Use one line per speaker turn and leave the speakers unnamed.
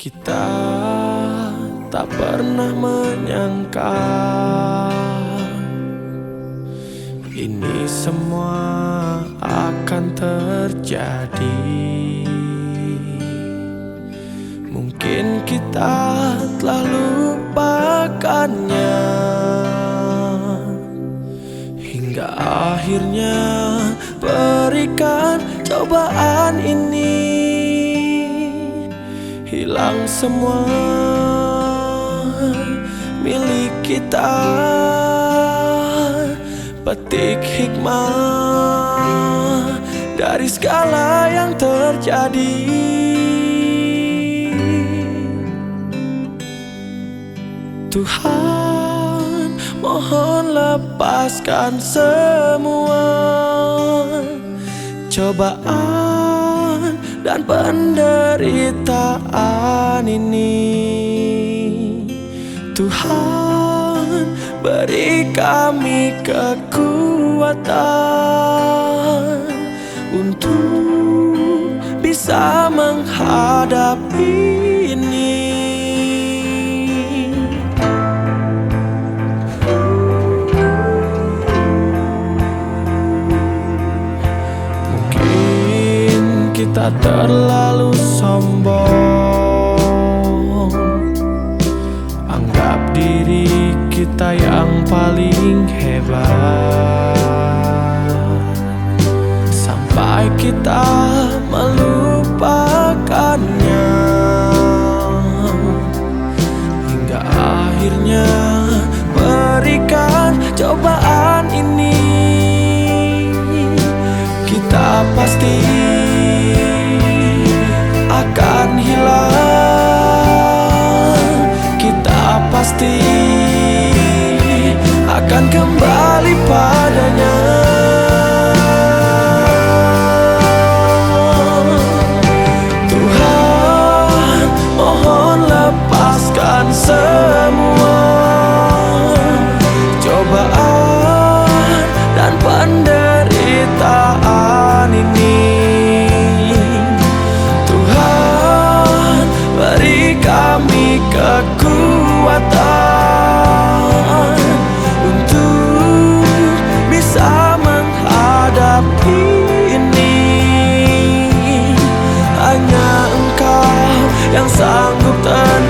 Kita tak pernah menyangka Ini semua akan terjadi. Mungkin kita telah lupakannya Hingga akhirnya berikan cobaan ini Hilang semua milik kita. Petik hikmah dari segala yang terjadi. Tuhan mohon lepaskan semua Cobaan dan penderitaan ini. Tuhan beri kami kekuatan Untuk bisa menghadapi kita terlalu sombong. Anggap diri kita yang paling hebat. Sampai kita melupakannya. Hingga akhirnya berikan cobaan ini. Kita pasti akan kembali padanya Hanya engkau yang sanggup tenang